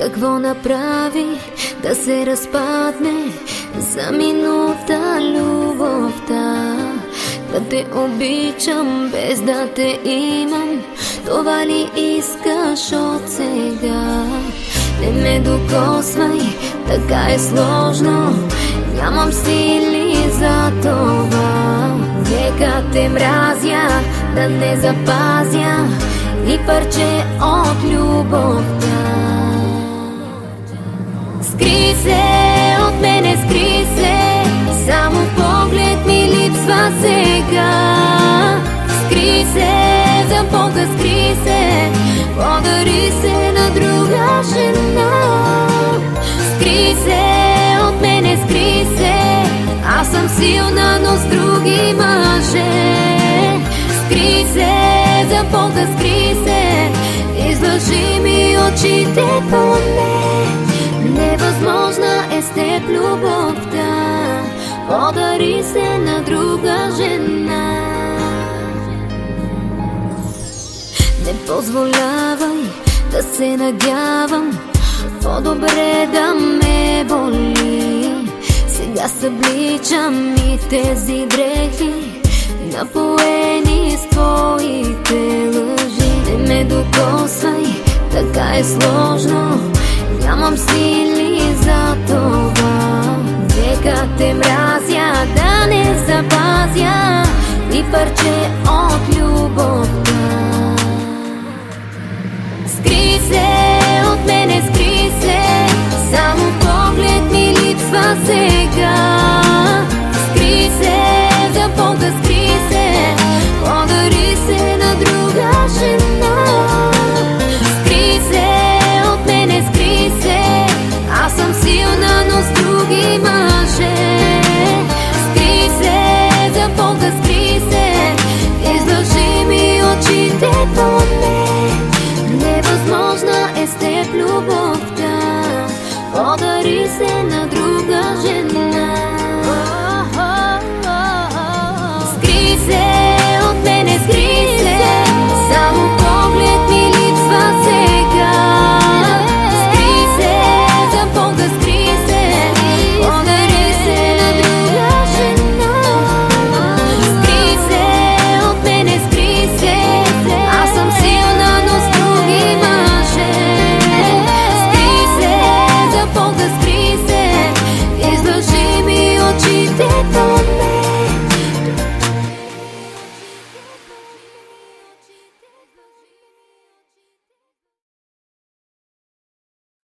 Какво направи да се разпадне за минута любовта? Да те обичам без да те имам Това ли искаш от сега? Не ме докосвай, така е сложно Нямам сили за това Нека те мразя, да не запазя И парче от любовта Скри се от мене, скри се Само поглед ми липсва сега. Скри се, за Бога скри се Подари се на друга жена. Скри се от мене, скри се Аз съм силна, но с други мъже. Скри се, теб любовта Подари се на друга жена. Не позволявай да се надявам По-добре да ме боли. Сега събличам и тези дрехи Напоени с твоите лъжи. Не ме докосвай, така е сложно Нямам сили за това But you